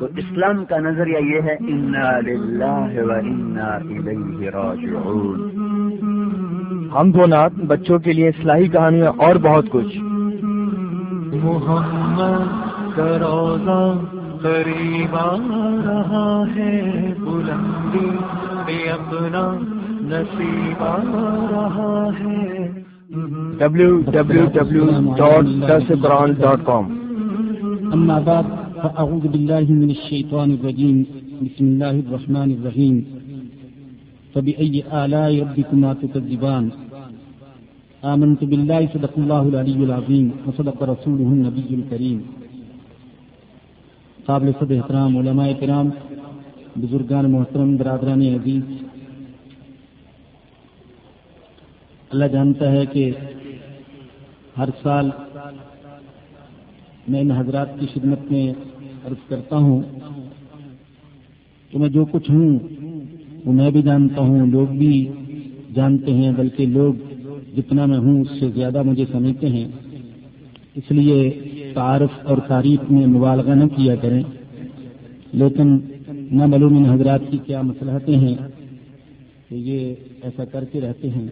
تو اسلام کا نظریہ یہ ہے ہم دو نات بچوں کے لیے اصلاحی کہانیاں اور بہت کچھ۔ محمد روزہ قریب آ رہا ہے بلندی بے اپنا نصیب آ رہا ہے۔ W W W dot this Quran dot com أما بعد فأعوذ بالله من الشيطان الرجيم. بسم الله الرحمن الرحيم. فبأي آلاء ربكما تكذبان؟ آمنت بالله، صدق الله العلي العظيم، وصدق رسوله النبي الكريم. قابل صد احترام، علماء کرام، بزرگان محترم، برادران عزیز. اللہ جانتا ہے کہ ہر سال میں ان حضرات کی خدمت میں عرض کرتا ہوں کہ میں جو کچھ ہوں، وہ میں بھی جانتا ہوں، لوگ بھی جانتے ہیں، بلکہ لوگ جتنا میں ہوں، اس سے زیادہ مجھے سمجھتے ہیں۔ اس لیے تعارف اور تعریف میں مبالغہ نہ کیا کریں۔ لیکن نہ معلوم ان حضرات کی کیا مسلحتیں ہیں کہ یہ ایسا کرتے رہتے ہیں۔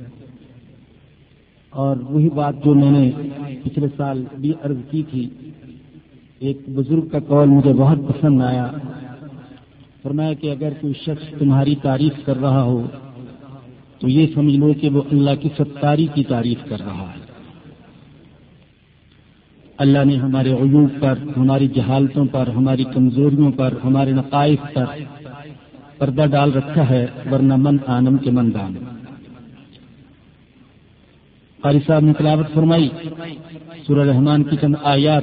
اور وہی بات جو میں نے پچھلے سال بھی عرض کی تھی ایک بزرگ کا قول مجھے بہت پسند آیا۔ فرمایا کہ اگر کوئی شخص تمہاری تعریف کر رہا ہو، تو یہ سمجھ لو کہ وہ اللہ کی ستاری کی تعریف کر رہا ہے۔ اللہ نے ہمارے عیوب پر، ہماری جہالتوں پر، ہماری کمزوریوں پر، ہمارے نقائص پر پردہ ڈال رکھا ہے، ورنہ من آنم کے من دان۔ قاری صاحب نے تلاوت فرمائی۔ سورہ رحمان کی چند آیات۔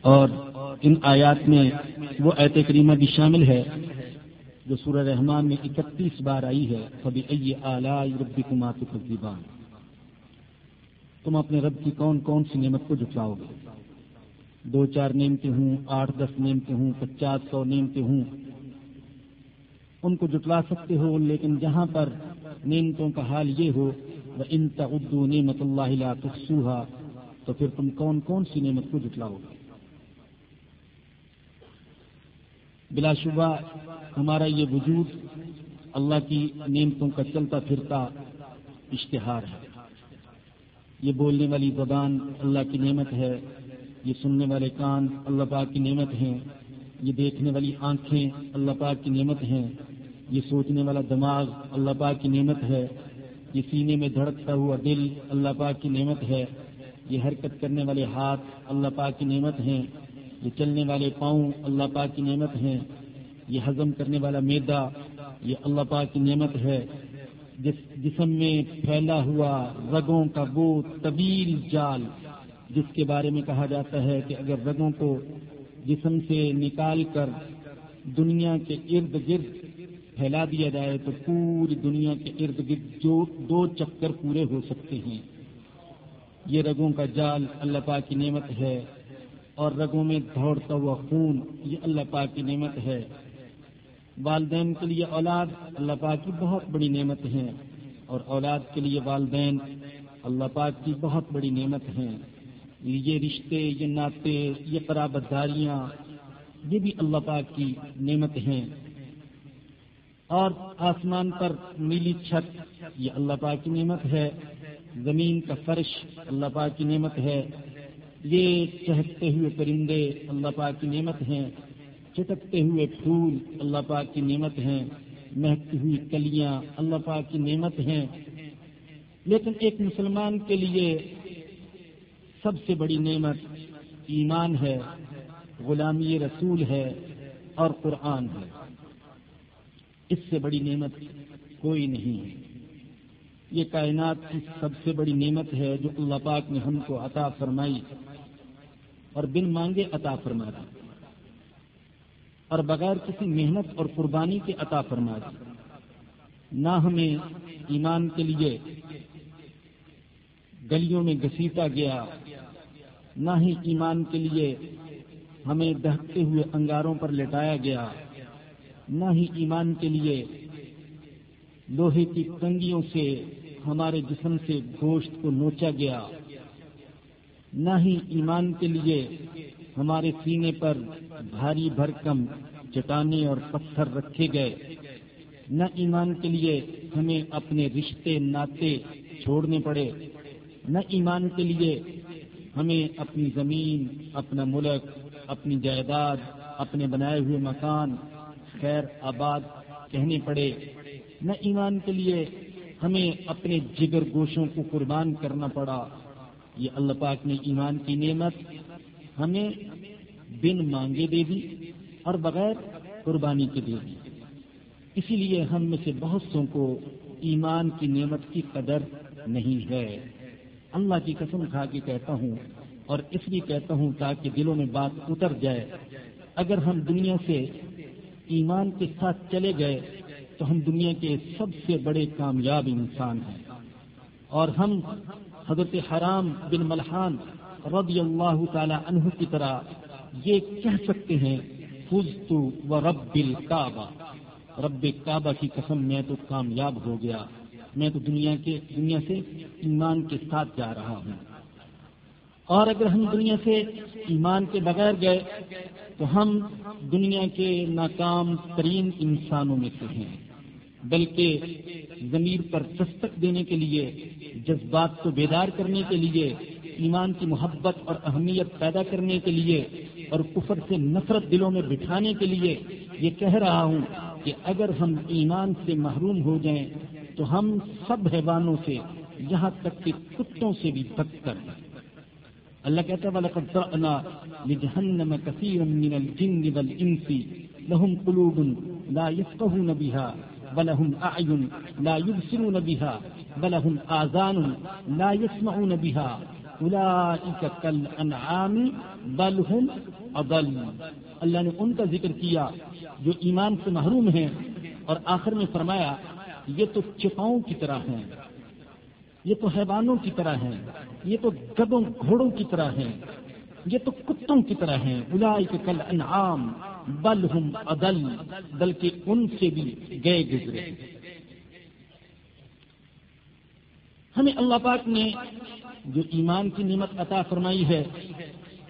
اور ان آیات میں وہ ایت کریمہ بھی شامل ہے جو سورہ رحمان میں اکتیس بار آئی ہے۔ کبھی ائی ربی کمات تم اپنے رب کی کون کون سی نعمت کو جٹلاؤ گے؟ دو چار نعمتیں ہوں، آٹھ دس نعمتیں ہوں، پچاس سو نعمتیں ہوں۔ ان کو جٹلا سکتے ہو، لیکن جہاں پر نعمتوں کا حال یہ ہو وہ ان تردو نعمت اللہ تخصوحا تو پھر تم کون کون سی نعمت کو جٹلاؤ گے بلا شبہ، ہمارا یہ وجود اللہ کی نعمتوں کا چلتا پھرتا اشتہار ہے۔ یہ بولنے والی زبان اللہ کی نعمت ہے، یہ سننے والے کان اللہ پاک کی نعمت ہیں، یہ دیکھنے والی آنکھیں اللہ پاک کی نعمت ہیں۔ یہ سوچنے والا دماغ اللہ پاک کی نعمت ہے، یہ سینے میں دھڑکتا ہوا دل اللہ پاک کی نعمت ہے، یہ حرکت کرنے والے ہاتھ اللہ پاک کی نعمت ہیں، یہ چلنے والے پاؤں اللہ پاک کی نعمت ہیں، یہ ہضم کرنے والا میدا، یہ اللہ پاک کی نعمت ہے۔ جس جسم میں پھیلا ہوا رگوں کا وہ طویل جال، جس کے بارے میں کہا جاتا ہے کہ اگر رگوں کو جسم سے نکال کر دنیا کے ارد گرد پھیلا دیا جائے تو پوری دنیا کے ارد گرد جو دو چکر پورے ہو سکتے ہیں۔ یہ رگوں کا جال اللہ پاک کی نعمت ہے اور رگوں میں دوڑتا ہوا خون یہ اللہ پاک کی نعمت ہے۔ والدین کے لیے اولاد اللہ پاک کی بہت بڑی نعمت ہے اور اولاد کے لیے والدین اللہ پاک کی بہت بڑی نعمت ہیں۔ یہ رشتے، یہ ناطے، یہ قرابت داریاں، یہ بھی اللہ پاک کی نعمت ہیں۔ اور آسمان پر نیلی چھت، یہ اللہ پاک کی نعمت ہے۔ زمین کا فرش اللہ پاک کی نعمت ہے۔ یہ چہکتے ہوئے پرندے اللہ پاک کی نعمت ہیں۔ چٹکتے ہوئے پھول اللہ پاک کی نعمت ہیں۔ مہکتی ہوئی کلیاں اللہ پاک کی نعمت ہیں۔ لیکن ایک مسلمان کے لیے سب سے بڑی نعمت ایمان ہے، غلامی رسول ہے اور قرآن ہے۔ اس سے بڑی نعمت کوئی نہیں ہے۔ یہ کائنات کی سب سے بڑی نعمت ہے جو اللہ پاک نے ہم کو عطا فرمائی اور بن مانگے عطا فرما دی۔ اور بغیر کسی محنت اور قربانی کے عطا فرما دی۔ نہ ہمیں ایمان کے لیے گلیوں میں گھسیٹا گیا، نہ ہی ایمان کے لیے ہمیں دہتے ہوئے انگاروں پر لٹایا گیا۔ نہ ہی ایمان کے لیے۔ لوہے کی کنگیوں سے ہمارے جسم سے گوشت کو نوچا گیا۔ نہ ہی ایمان کے لیے ہمارے سینے پر بھاری بھرکم چٹانے اور پتھر رکھے گئے۔ نہ ایمان کے لیے ہمیں اپنے رشتے ناطے چھوڑنے پڑے۔ نہ ایمان کے لیے ہمیں اپنی زمین، اپنا ملک، اپنی جائیداد، اپنے بنائے ہوئے مکان خیر آباد کہنے پڑے۔ نہ ایمان کے لیے ہمیں اپنے جگر گوشوں کو قربان کرنا پڑا۔ یہ اللہ پاک نے ایمان کی نعمت ہمیں بن مانگے دے دی اور بغیر قربانی کے دے دی۔ اسی لیے ہم میں سے بہت سو کو ایمان کی نعمت کی قدر نہیں ہے۔ اللہ کی قسم کھا کے کہتا ہوں اور اس لیے کہتا ہوں تاکہ دلوں میں بات اتر جائے۔ اگر ہم دنیا سے ایمان کے ساتھ چلے گئے تو ہم دنیا کے سب سے بڑے کامیاب انسان ہیں۔ اور ہم حضرت حرام بن ملحان رضی اللہ تعالی عنہ کی طرح یہ کہہ سکتے ہیں فز و رب کعبہ رب کعبہ کی قسم، میں تو کامیاب ہو گیا۔ میں تو دنیا کے، دنیا سے ایمان کے ساتھ جا رہا ہوں۔ اور اگر ہم دنیا سے ایمان کے بغیر گئے تو ہم دنیا کے ناکام ترین انسانوں میں سے ہیں۔ بلکہ ضمیر پر دستک دینے کے لیے، جذبات کو بیدار کرنے کے لیے، ایمان کی محبت اور اہمیت پیدا کرنے کے لیے اور کفر سے نفرت دلوں میں بٹھانے کے لیے یہ کہہ رہا ہوں کہ اگر ہم ایمان سے محروم ہو جائیں تو ہم سب حیوانوں سے، یہاں تک کہ کتوں سے بھی بدتر ہیں۔ اللہ کہتا ہے، وَلَقَدْ ذَرَأْنَا لِجَهَنَّمَ كَثِيرًا مِنَ الْجِنِّ وَالْإِنسِ، لَهُمْ قُلُوبٌ لَا يَفْقَهُونَ بِهَا، وَلَهُمْ أَعْيُنٌ لَا يُبْصِرُونَ بِهَا، وَلَهُمْ آذَانٌ لَا يَسْمَعُونَ بِهَا، أُولَئِكَ كَالْأَنْعَامِ بَلْ هُمْ أَضَلُّ. اللہ نے ان کا ذکر کیا جو ایمان سے محروم ہیں اور آخر میں فرمایا، یہ تو چپاؤں کی طرح ہیں۔ یہ تو حیوانوں کی طرح ہیں، یہ تو گدوں گھوڑوں کی طرح ہیں، یہ تو کتوں کی طرح ہیں۔ الائی کے کل انعام بل ہم عدل، بلکہ ان سے بھی گئے گزرے۔ ہمیں اللہ پاک نے جو ایمان کی نعمت عطا فرمائی ہے،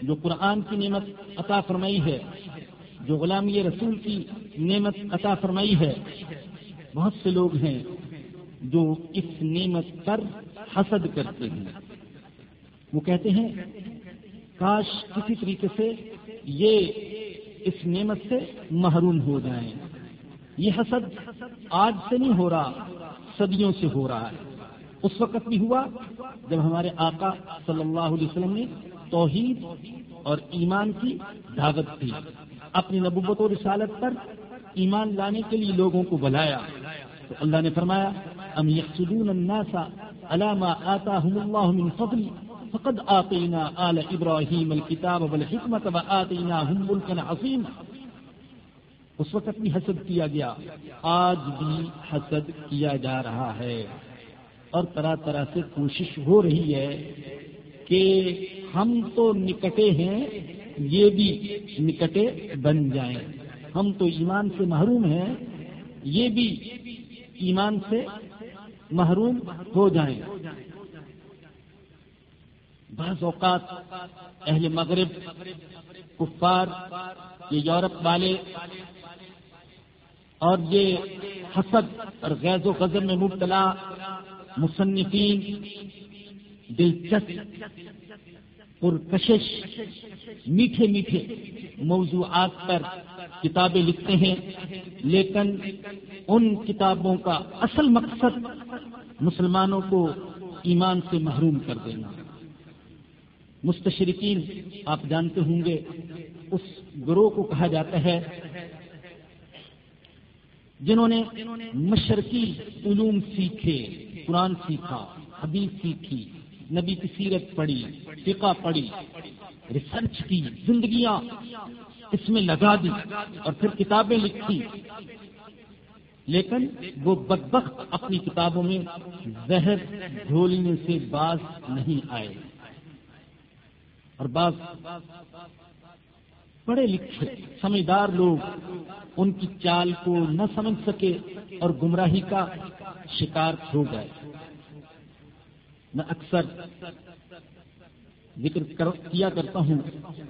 جو قرآن کی نعمت عطا فرمائی ہے، جو غلامی رسول کی نعمت عطا فرمائی ہے، بہت سے لوگ ہیں جو اس نعمت پر حسد کرتے ہیں۔ وہ کہتے ہیں، کاش کسی طریقے سے یہ اس نعمت سے محروم ہو جائیں۔ یہ حسد آج سے نہیں ہو رہا، صدیوں سے ہو رہا ہے۔ اس وقت بھی ہوا جب ہمارے آقا صلی اللہ علیہ وسلم نے توحید اور ایمان کی دعوت تھی اپنی نبوت و رسالت پر ایمان لانے کے لیے لوگوں کو بلایا۔ تو اللہ نے فرمایا، ام يحسدون الناس على ما آتاهم الله من فضل، فقد آتينا آل إبراهيم الكتاب والحكمة وآتيناهم ملكا عظيما. اس وقت بھی حسد کیا گیا، آج بھی حسد کیا جا رہا ہے۔ اور طرح طرح سے کوشش ہو رہی ہے کہ ہم تو نکٹے ہیں، یہ بھی نکٹے بن جائیں۔ ہم تو ایمان سے محروم ہیں، یہ بھی ایمان سے محروم ہو جائیں۔ بعض اوقات اہل مغرب، کفار، یہ یورپ والے اور یہ حسد اور غیظ و غزل میں مبتلا مصنفین دلچسپ پرکشش، میٹھے میٹھے موضوعات پر کتابیں لکھتے ہیں، لیکن ان کتابوں کا اصل مقصد مسلمانوں کو ایمان سے محروم کر دینا۔ مستشرقین، آپ جانتے ہوں گے، اس گروہ کو کہا جاتا ہے جنہوں نے مشرقی علوم سیکھے، قرآن سیکھا، حدیث سیکھی۔ نبی کی سیرت پڑھی، فقہ پڑھی ریسرچ کی، زندگیاں اس میں لگا دی اور پھر کتابیں لکھی۔ لیکن وہ بدبخت اپنی کتابوں میں زہر گھولنے سے باز نہیں آئے۔ اور بعض پڑھے لکھے، سمجھدار لوگ ان کی چال کو نہ سمجھ سکے اور گمراہی کا شکار ہو گئے۔ میں اکثر ذکر کیا کرتا ہوں،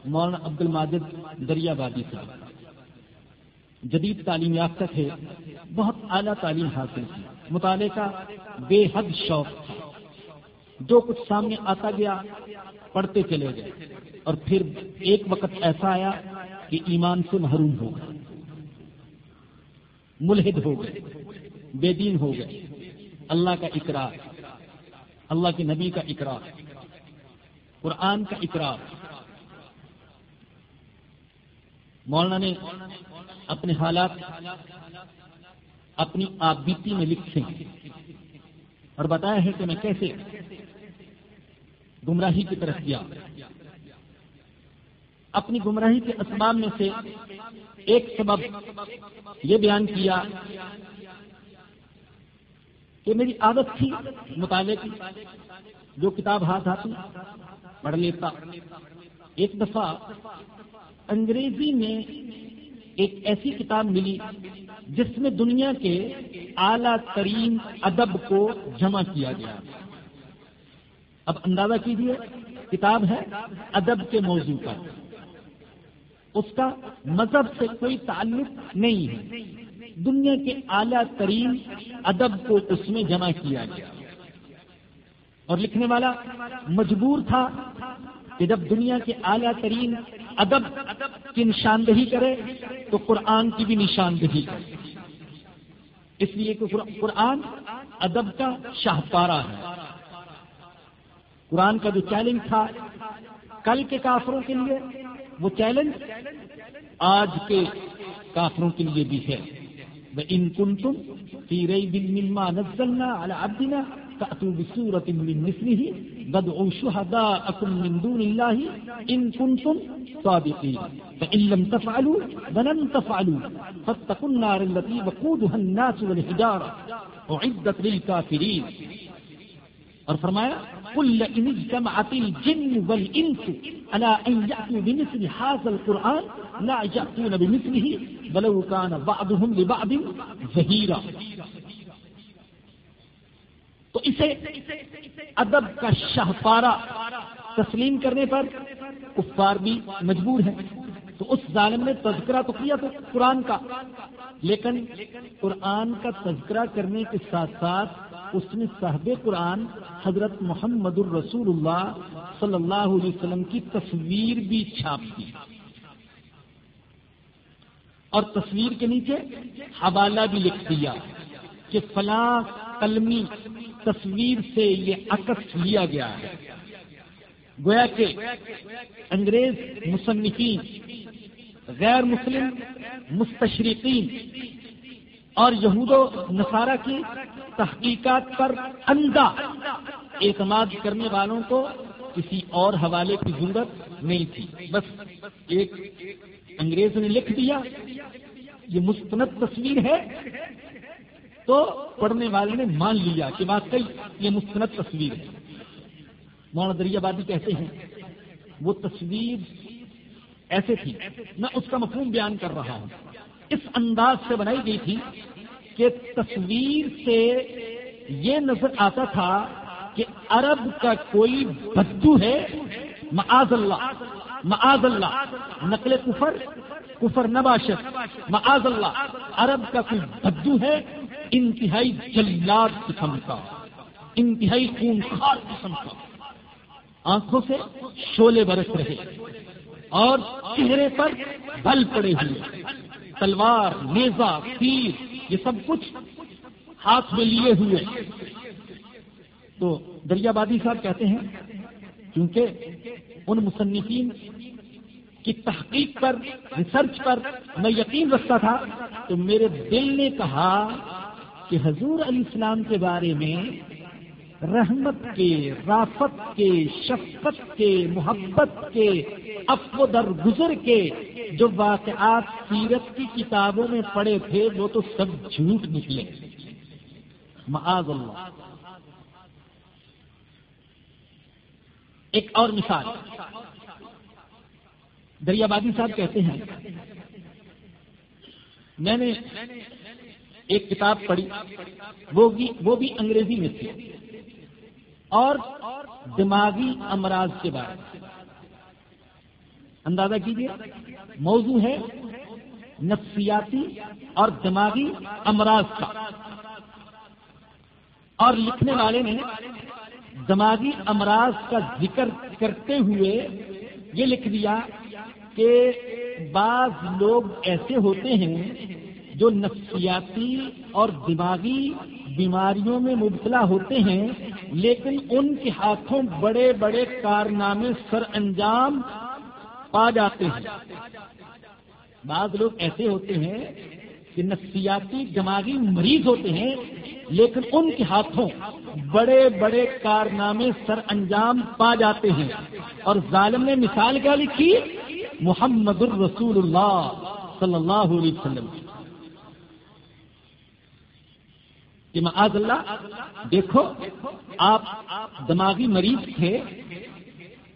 مولانا عبد الماجد دریا بادی صاحب۔ جدید تعلیم یافتہ تھے، بہت اعلیٰ تعلیم حاصل کی۔ مطالعے کا بے حد شوق تھا۔ جو کچھ سامنے آتا گیا، پڑھتے چلے گئے۔ اور پھر ایک وقت ایسا آیا کہ ایمان سے محروم ہو گئے۔ ملحد ہو گئے۔ بے دین ہو گئے۔ اللہ کا اقرار۔ اللہ کے نبی کا اقرار، قرآن کا اقرار۔ مولانا نے اپنے حالات اپنی آپ بیتی میں لکھے اور بتایا ہے کہ میں کیسے گمراہی کی طرف گیا۔ اپنی گمراہی کے اسباب میں سے ایک سبب یہ بیان کیا کہ میری عادت تھی مطالعے کی، جو کتاب ہاتھ آتی، پڑھ لیتا۔ ایک دفعہ انگریزی میں ایک ایسی کتاب ملی جس میں دنیا کے اعلی ترین ادب کو جمع کیا گیا۔ اب اندازہ کیجیے کتاب ہے ادب کے موضوع پر۔ اس کا مذہب سے کوئی تعلق نہیں ہے۔ دنیا کے اعلیٰ ترین ادب کو اس میں جمع کیا گیا۔ اور لکھنے والا مجبور تھا کہ جب دنیا کے اعلیٰ ترین ادب کی نشاندہی کرے، تو قرآن کی بھی نشاندہی کرے۔ اس لیے کہ قرآن ادب کا شاہکارا ہے۔ قرآن کا جو چیلنج تھا کل کے کافروں کے لیے، وہ چیلنج آج کے کافروں کے لیے بھی ہے۔ ان کن تم تیرے دن مما نزلنا على عبدنا، فأتوا بسورة من مثله بدعوا شهداءكم من دون الله إن كنتم صادقين. فإن لم تفعلوا ولن تفعلوا. فاتقوا النار التي وقودها الناس والحجارة. أعدت للكافرين. اور فرمایا کل ان اجتمعت الجن والانس على ان ياتوا بمثل هذا القران لا ياتون بمثله ولو كان بعضهم لبعض ظهيرا تو اسے ادب کا شاہپارا تسلیم کرنے پر کفار بھی مجبور ہے تو اس ظالم نے تذکرہ تو کیا تو قرآن کا، لیکن قرآن کا تذکرہ کرنے کے ساتھ ساتھ اس نے صاحب قرآن حضرت محمد الرسول اللہ صلی اللہ علیہ وسلم کی تصویر بھی چھاپ دی۔ اور تصویر کے نیچے حوالہ بھی لکھ دیا کہ فلاں قلمی تصویر سے یہ عکس لیا گیا ہے۔ گویا کہ انگریز مصنفین، غیر مسلم مستشرقین اور یہود و نصارہ کی تحقیقات پر اندھا۔ اعتماد کرنے والوں کو کسی اور حوالے کی ضرورت نہیں تھی۔ بس ایک انگریز نے لکھ دیا، یہ مستند تصویر ہے۔ تو پڑھنے والے نے مان لیا کہ واقعی یہ مستند تصویر ہے۔ مولانا دریا بادی کہتے ہیں، وہ تصویر ایسے تھی، میں اس کا مفہوم بیان کر رہا ہوں۔ اس انداز سے بنائی گئی تھی کہ تصویر سے یہ نظر آتا تھا کہ عرب کا کوئی بدو ہے؟ معاذ اللہ معاذ اللہ، نقل کفر کفر نباشت معاذ اللہ، عرب کا کوئی بدو ہے؟ انتہائی جلاد قسم کا، انتہائی خون خار قسم کا۔ آنکھوں سے شولے برس رہے اور چہرے پر بل پڑے ہوئے۔ تلوار نیزا تیر یہ سب کچھ ہاتھ میں لیے ہوئے تو دریا بادی صاحب کہتے ہیں کیونکہ ان مصنفین کی تحقیق پر ریسرچ پر میں یقین رکھتا تھا، تو میرے دل نے کہا کہ حضور علیہ السلام کے بارے میں رحمت کے، رافت کے، شفقت کے، محبت کے افو در گزر کے، جو واقعات سیرت کی کتابوں میں پڑے تھے، وہ تو سب جھوٹ نکلے۔ معاذ اللہ۔ ایک اور مثال۔ دریابادی صاحب کہتے ہیں۔ میں نے ایک کتاب پڑھی وہ بھی انگریزی میں تھی۔ اور دماغی امراض کے بارے میں۔ اندازہ کیجیے موضوع ہے نفسیاتی اور دماغی امراض کا۔ اور لکھنے والے نے دماغی امراض کا ذکر کرتے ہوئے یہ لکھ دیا کہ بعض لوگ ایسے ہوتے ہیں جو نفسیاتی اور دماغی بیماریوں میں مبتلا ہوتے ہیں لیکن ان کے ہاتھوں بڑے بڑے کارنامے سر انجام پا جاتے ہیں۔ بعض لوگ ایسے ہوتے ہیں کہ نفسیاتی دماغی مریض ہوتے ہیں، لیکن ان کے ہاتھوں بڑے بڑے کارنامے سر انجام پا جاتے ہیں۔ اور ظالم نے مثال کیا لکھی؟ محمد الرسول اللہ صلی اللہ علیہ وسلم کہ معاذ اللہ، دیکھو، آپ دماغی مریض تھے،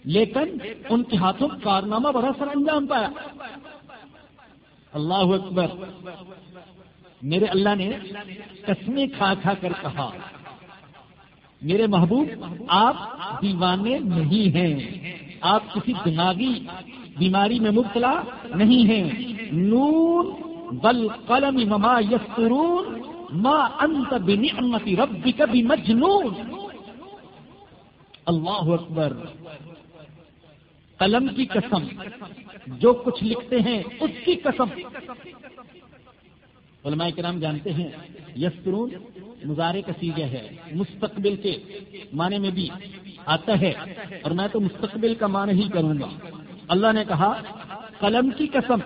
لیکن ان کے ہاتھوں کارنامہ بڑا سر انجام پایا۔ اللہ اکبر، میرے اللہ نے قسمیں کھا کھا کر کہا، میرے محبوب، آپ دیوانے نہیں ہیں، آپ کسی دماغی بیماری میں مبتلا نہیں ہیں۔ نور بل قلم مما یسرون ماں انت بنعمتی ربی کبھی مجنون اللہ اکبر. قلم کی قسم. جو کچھ لکھتے ہیں اس کی قسم. علماء کرام جانتے ہیں. یسرون مظاہرے کا سیگا ہے. مستقبل کے معنی میں بھی آتا ہے. اور میں تو مستقبل کا معنی ہی کروں گا. اللہ نے کہا، قلم کی قسم.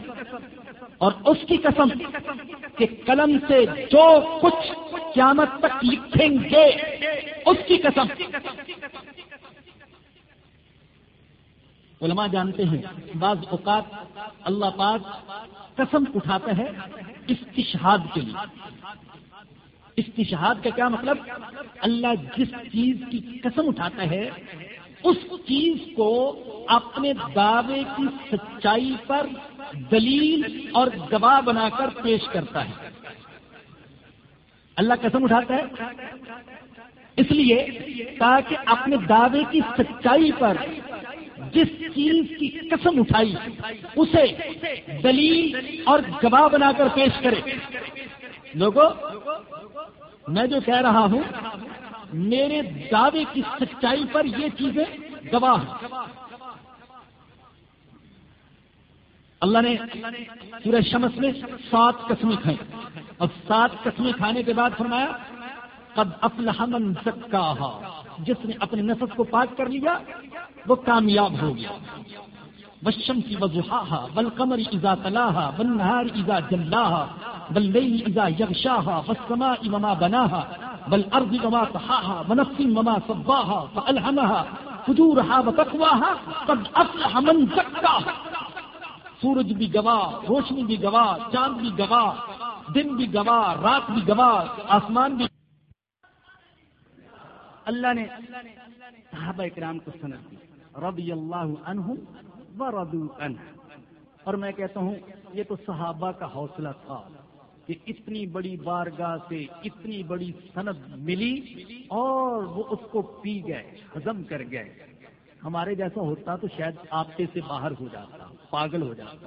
اور اس کی قسم کہ قلم سے جو کچھ قیامت تک لکھیں گے، اس کی قسم۔ علماء جانتے ہیں، بعض اوقات اللہ پاک قسم اٹھاتا ہے استشہاد کے لیے۔ استشہاد کا کیا مطلب؟ اللہ جس چیز کی قسم اٹھاتا ہے، اس چیز کو اپنے دعوے کی سچائی پر دلیل اور گواہ بنا کر پیش کرتا ہے۔ اللہ قسم اٹھاتا ہے۔ اس لیے تاکہ اپنے دعوے کی سچائی پر جس چیز کی قسم اٹھائی، اسے دلیل اور گواہ بنا کر پیش کرے۔ لوگوں میں جو کہہ رہا ہوں، میرے دعوے کی سچائی پر یہ چیزیں گواہ اللہ نے پورے شمس میں سات قسمیں کھائیں۔ اور سات قسمیں کھانے کے بعد فرمایا، قد افلح من زکاہا جس نے اپنے نفس کو پاک کر لیا، وہ کامیاب ہو گیا۔ بشم کی وضحاہا بل قمر ازا تلاحا بل نہار ازا جلاحا بل لئی ازا یغشاہا والسماء وما بناہا بل ارض وما تحاہا ونفس وما صباہا فالہمہا فجورہا وتقواہا قد افلح من زکاہا سورج بھی گواہ، روشنی بھی گواہ، چاند بھی گواہ، دن بھی گواہ، رات بھی گواہ، آسمان بھی اللہ نے صحابہ اکرام کو سنت دی۔ رضی اللہ عنہم و ردو عنہ۔ اور میں کہتا ہوں، یہ تو صحابہ کا حوصلہ تھا کہ اتنی بڑی بارگاہ سے اتنی بڑی سند ملی اور وہ اس کو پی گئے ہزم کر گئے۔ ہمارے جیسا ہوتا تو شاید آپے سے باہر ہو جاتا۔ پاگل ہو جاتا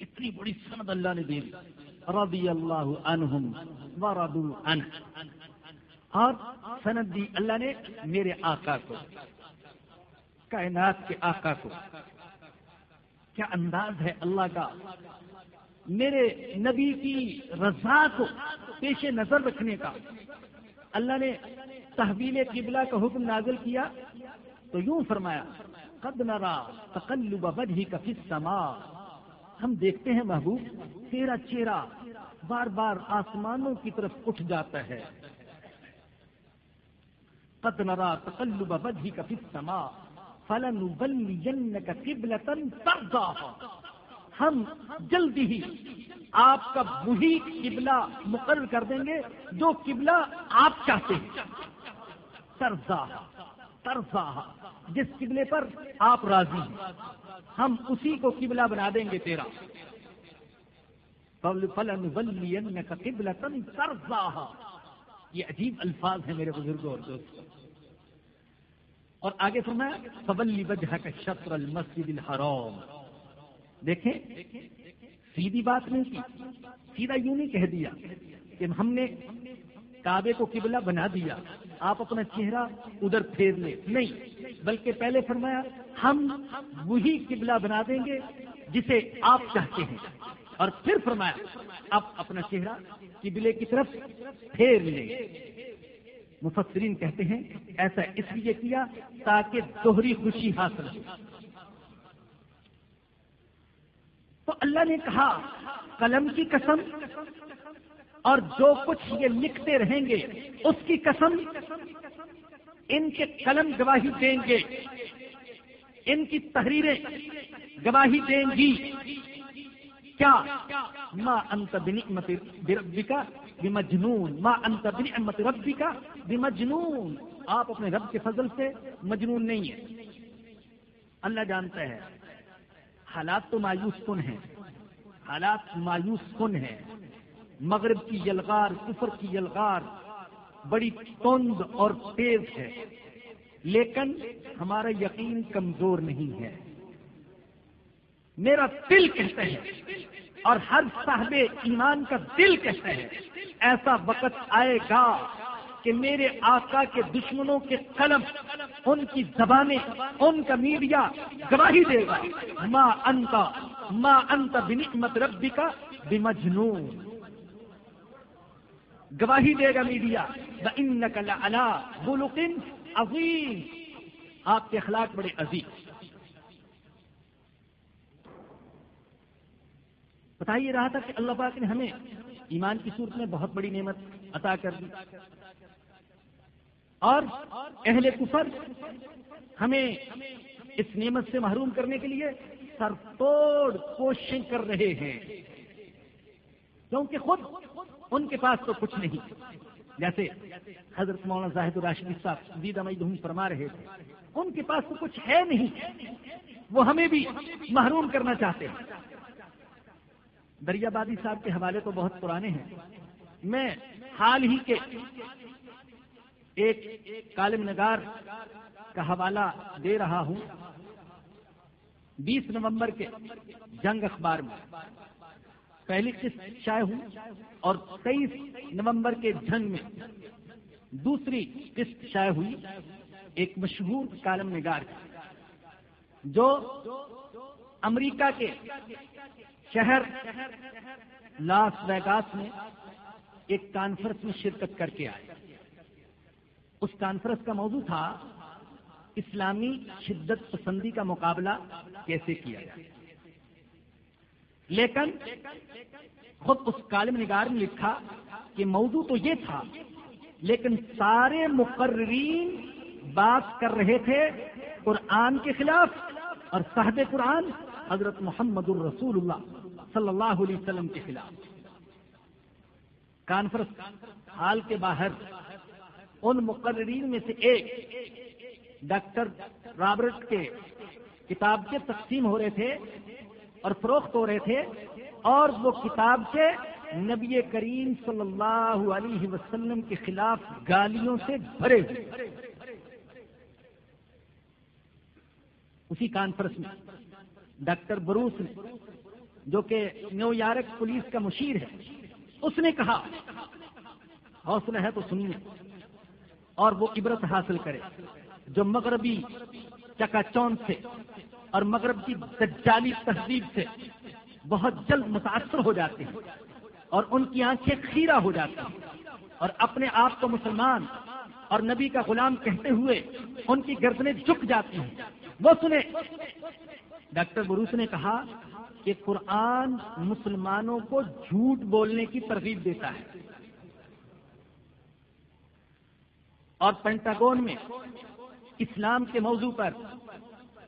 اتنی بڑی سند اللہ نے دے دی۔ رضی اللہ عنہم و ردو عنہ۔ اور سند دی اللہ نے میرے آقا کو، کائنات کے آقا کو۔ کیا انداز ہے اللہ کا؟ میرے نبی کی رضا کو پیش نظر رکھنے کا۔ اللہ نے تحویل قبلہ کا حکم نازل کیا تو یوں فرمایا قد نرا تقلب وجهك کا السماء۔ ہم دیکھتے ہیں محبوب، تیرا چہرہ بار بار آسمانوں کی طرف اٹھ جاتا ہے۔ قد نرا تقلب وجهك في السماء فلنولينك قبلة ترضاها۔ ہم جلدی ہی آپ کا وہی قبلہ مقرر کر دیں گے، جو قبلہ آپ چاہتے ہیں۔ ترزا ترزا جس قبلے پر آپ راضی ہیں، ہم اسی کو قبلہ بنا دیں گے تیرا۔ فلن کا قبلہ تن یہ عجیب الفاظ ہیں میرے بزرگوں اور دوستوں۔ اور آگے فرمایا فبلی وجہ کا شطر المسجد الحرام۔ دیکھیں، سیدھی بات نہیں کی، سیدھا یوں نہیں کہہ دیا کہ ہم نے کعبے کو قبلہ بنا دیا۔ آپ اپنا چہرہ ادھر پھیر لیں۔ نہیں، بلکہ پہلے فرمایا، ہم وہی قبلہ بنا دیں گے جسے آپ چاہتے ہیں۔ اور پھر فرمایا، اب اپنا چہرہ قبلے کی طرف پھیر لیں۔ مفسرین کہتے ہیں، ایسا اس لیے کیا تاکہ دوہری خوشی حاصل ہو۔ تو اللہ نے کہا، قلم کی قسم اور جو کچھ یہ لکھتے رہیں گے، اس کی قسم ان کے قلم گواہی دیں گے۔ ان کی تحریریں گواہی دیں گی۔ کیا؟ ماں انت بنعمت ربی کا مجنون ماں انت بنعمت ربی کا مجنون آپ اپنے رب کے فضل سے مجنون نہیں ہیں۔ اللہ جانتا ہے، حالات تو مایوس کن ہیں۔ حالات مایوس کن ہیں۔ مغرب کی یلغار، کفر کی یلغار بڑی تند اور تیز ہے۔ لیکن ہمارا یقین کمزور نہیں ہے۔ میرا دل کہتا ہے اور ہر صاحب ایمان کا دل کہتا ہے، ایسا وقت آئے گا کہ میرے آقا کے دشمنوں کے قلم ان کی زبانیں، ان کا میڈیا گواہی دے گا۔ ماں انت ماں انت بنعمت ربی کا بمجنون۔ گواہی دے گا میڈیا ان نقل بلوکن عظیم آپ کے اخلاق بڑے عظیم۔ بتا یہ رہا تھا کہ اللہ پاک نے ہمیں ایمان کی صورت میں بہت بڑی نعمت عطا کر دی۔ اور اہل کفر ہمیں اس نعمت سے محروم کرنے کے لیے سرتوڑ کوششیں کر رہے ہیں۔ کیونکہ خود ان کے پاس تو کچھ نہیں۔ جیسے حضرت مولانا زاہد الراشدی صاحب دیدہ دھوم فرما رہے تھے، ان کے پاس تو کچھ ہے نہیں، وہ ہمیں بھی محروم کرنا چاہتے ہیں۔ دریا بادی صاحب کے حوالے تو بہت پرانے ہیں۔ میں حال ہی کے ایک کالم نگار کا حوالہ دے رہا ہوں۔ بیس نومبر کے جنگ اخبار میں۔ پہلی قسط شائع ہوں اور تیئیس نومبر کے جنگ میں دوسری قسط شائع ہوئی ایک مشہور کالم نگار جو امریکہ کے شہر لاس ویگاس میں ایک کانفرنس میں شرکت کر کے آئے۔ اس کانفرنس کا موضوع تھا اسلامی شدت پسندی کا مقابلہ کیسے کیا جائے۔ لیکن خود اس کالم نگار نے لکھا کہ موضوع تو یہ تھا، لیکن سارے مقررین بات کر رہے تھے قرآن کے خلاف اور صاحب قرآن حضرت محمد الرسول اللہ صلی اللہ علیہ وسلم کے خلاف۔ کانفرنس حال کے باہر ان مقررین میں سے ایک ڈاکٹر رابرٹ کے کتاب کے تقسیم ہو رہے تھے اور فروخت ہو رہے تھے اور وہ کتاب کے نبی کریم صلی اللہ علیہ وسلم کے خلاف گالیوں سے بھرے ہوئے۔ اسی کانفرنس میں ڈاکٹر بروس نے، جو کہ نیو یارک پولیس کا مشیر ہے، اس نے کہا، حوصلہ ہے تو سنیے۔ اور وہ عبرت حاصل کرے، جو مغربی چکا چون سے اور مغرب کی دجالی تہذیب سے بہت جلد متاثر ہو جاتے ہیں اور ان کی آنکھیں کھیرا ہو جاتی ہیں اور اپنے آپ کو مسلمان اور نبی کا غلام کہتے ہوئے ان کی گردنیں جھک جاتی ہیں۔ وہ سنے ڈاکٹر بروس نے کہا کہ قرآن مسلمانوں کو جھوٹ بولنے کی ترغیب دیتا ہے۔ اور پینٹاگون میں اسلام کے موضوع پر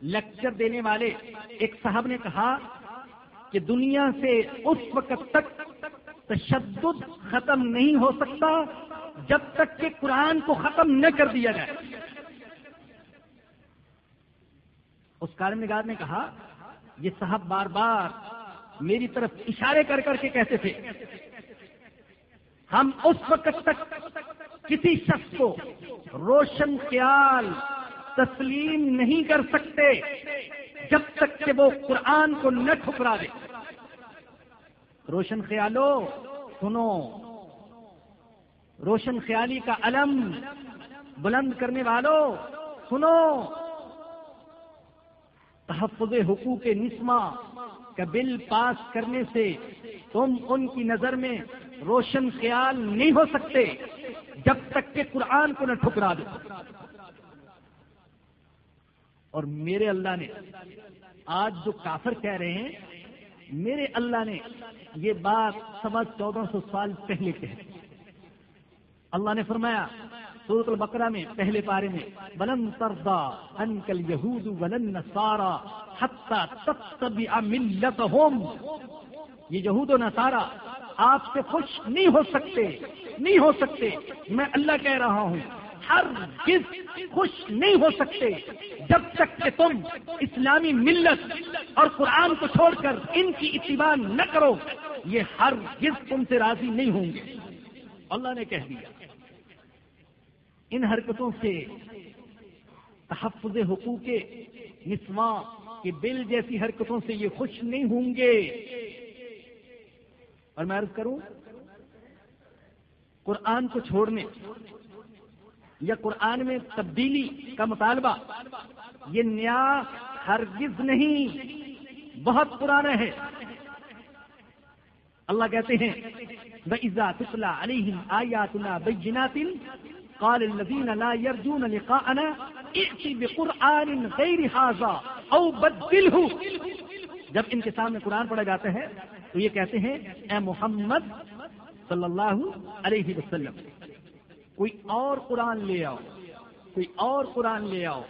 لیکچر دینے والے، ایک صاحب نے کہا کہ دنیا سے اس وقت تک تشدد ختم نہیں ہو سکتا جب تک کہ قرآن کو ختم نہ کر دیا جائے۔ اس کالم نگار نے کہا، یہ صاحب بار بار میری طرف اشارے کر کر کے کہتے تھے، ہم اس وقت تک کسی شخص کو روشن خیال تسلیم نہیں کر سکتے جب تک کہ وہ قرآن کو نہ ٹھکرا دے۔ روشن خیالو، سنو۔ روشن خیالی کا علم بلند کرنے والوں سنو۔ تحفظ حقوق نسما کا بل پاس کرنے سے تم ان کی نظر میں روشن خیال نہیں ہو سکتے جب تک کہ قرآن کو نہ ٹھکرا دو اور میرے اللہ نے، آج جو کافر کہہ رہے ہیں، میرے اللہ نے یہ بات سوا چودہ سو سال پہلے کہہ اللہ نے فرمایا سورت البقرہ میں، پہلے پارے میں بلن سردا انکل یہود ولن سارا حتہ ملت ہوم یہ یہود و نسارا آپ سے خوش نہیں ہو سکتے، نہیں ہو سکتے۔ میں اللہ کہہ رہا ہوں ہر کس خوش نہیں ہو سکتے جب تک کہ تم اسلامی ملت اور قرآن کو چھوڑ کر ان کی اتباع نہ کرو، یہ ہر کس تم سے راضی نہیں ہوں گے۔ اللہ نے کہہ دیا، ان حرکتوں سے تحفظ حقوق نسواں کے بل جیسی حرکتوں سے یہ خوش نہیں ہوں گے۔ اور میں عرض کروں، قرآن کو چھوڑنے یا قرآن میں تبدیلی کا مطالبہ، یہ نیا ہرگز نہیں، بہت پرانا ہے۔ اللہ کہتے ہیں بزا تسلا علی آیاتنا بینات قال الذين لا يرجون لقاءنا ائت بقرآن غير هذا او بدله۔ جب ان کے سامنے قرآن پڑھا جاتا ہے، تو یہ کہتے ہیں، اے محمد صلی اللہ علیہ وسلم کوئی اور قرآن لے آؤ، کوئی اور قرآن لے آؤ،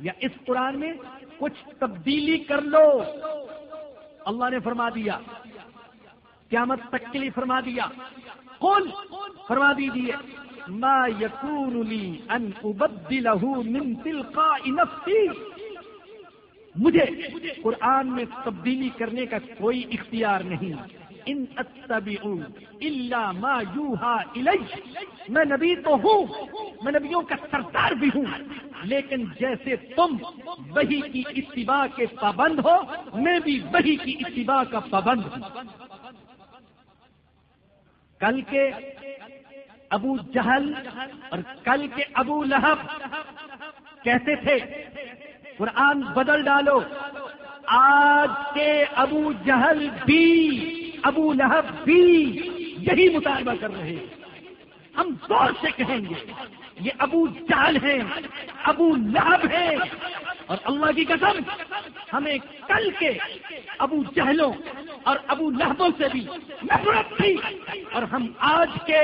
یا اس قرآن میں کچھ تبدیلی کر لو۔ اللہ نے فرما دیا، قیامت تک کے لیے فرما دیا۔ کون فرما دیجیے ما یقون ان ابدلہ من تلقاء نفسی۔ مجھے قرآن میں تبدیلی کرنے کا کوئی اختیار نہیں۔ ان الا ما یوہا الی میں نبی تو ہوں، میں نبیوں کا سردار بھی ہوں۔ لیکن جیسے تم وہی کی اتباع کے پابند ہو، میں بھی وہی کی اتباع کا پابند ہوں۔ کل کے ابو جہل اور کل کے ابو لہب کہتے تھے، قرآن بدل ڈالو، آج کے ابو جہل بھی ابو لہب بھی یہی مطالبہ کر رہے ہیں۔ ہم زور سے کہیں گے، یہ ابو چال ہیں، ابو لہب ہیں۔ اور اللہ کی قسم، ہمیں کل کے ابو جہلوں اور ابو لہبوں سے بھی نفرت تھی۔ اور ہم آج کے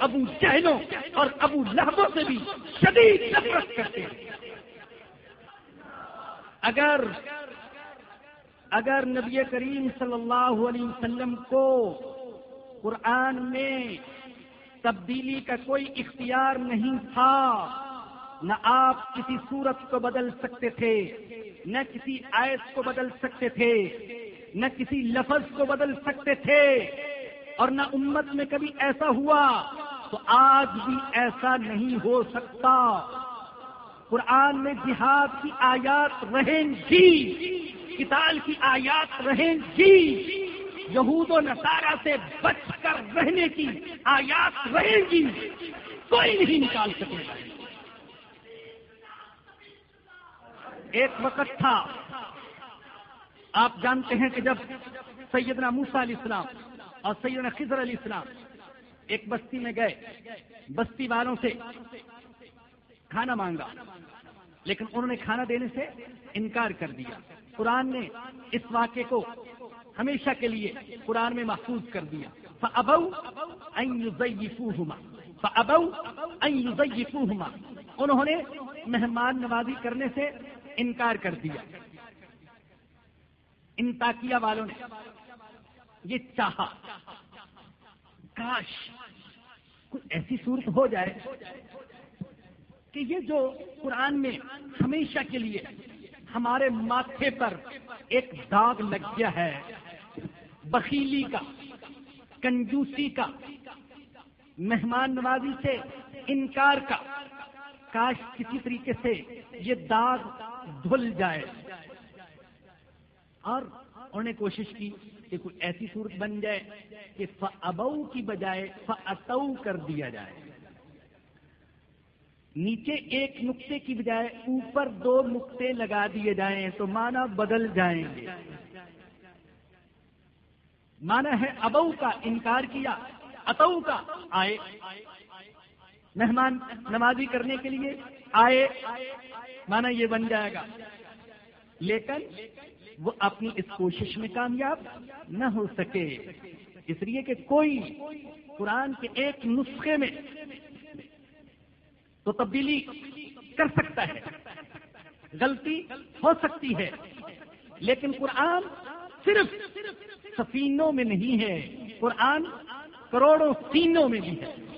ابو جہلوں اور ابو لہبوں سے بھی شدید نفرت کرتے ہیں۔ اگر اگر نبی کریم صلی اللہ علیہ وسلم کو قرآن میں تبدیلی کا کوئی اختیار نہیں تھا، نہ آپ کسی صورت کو بدل سکتے تھے، نہ کسی آیت کو بدل سکتے تھے، نہ کسی لفظ کو بدل سکتے تھے، اور نہ امت میں کبھی ایسا ہوا تو آج بھی ایسا نہیں ہو سکتا۔ قرآن میں جہاد کی آیات رہیں گی کتاب کی آیات رہیں گی۔ یہود و نصارہ سے بچ کر رہنے کی آیات رہیں گی۔ کوئی نہیں نکال سکے گا۔ ایک وقت تھا، آپ جانتے ہیں کہ جب سیدنا موسا علیہ السلام اور سیدنا خضر علیہ السلام ایک بستی میں گئے، بستی والوں سے کھانا مانگا۔ لیکن انہوں نے کھانا دینے سے انکار کر دیا۔ قرآن نے اس واقعے کو ہمیشہ کے لیے قرآن میں محفوظ کر دیا۔ ابو ابو انہوں نے مہمان نوازی کرنے سے انکار کر دیا۔ ان تاکیا والوں نے یہ چاہا۔ کاش کوئی ایسی صورت ہو جائے کہ یہ جو قرآن میں ہمیشہ کے لیے ہمارے ماتھے پر ایک داغ لگ گیا ہے، بخیلی کا، کنجوسی کا، مہمان نوازی سے انکار کا، کاش کسی طریقے سے یہ داغ دھل جائے۔ اور انہوں نے کوشش کی کہ کوئی ایسی صورت بن جائے کہ ابو کی بجائے فتو کر دیا جائے۔ نیچے ایک نقطے کی بجائے اوپر دو نقطے لگا دیے جائیں تو مانا بدل جائیں گے۔ مانا ہے ابو کا انکار کیا، اتو کا، آئے۔ مہمان نمازی کرنے کے لیے آئے۔ مانا یہ بن جائے گا۔ لیکن وہ اپنی اس کوشش میں کامیاب نہ ہو سکے۔ اس لیے کہ کوئی قرآن کے ایک نسخے میں تو تبدیلی کر سکتا ہے۔ غلطی ہو سکتی ہے۔ لیکن قرآن صرف سفینوں میں نہیں ہے۔ قرآن کروڑوں سینوں میں بھی ہے۔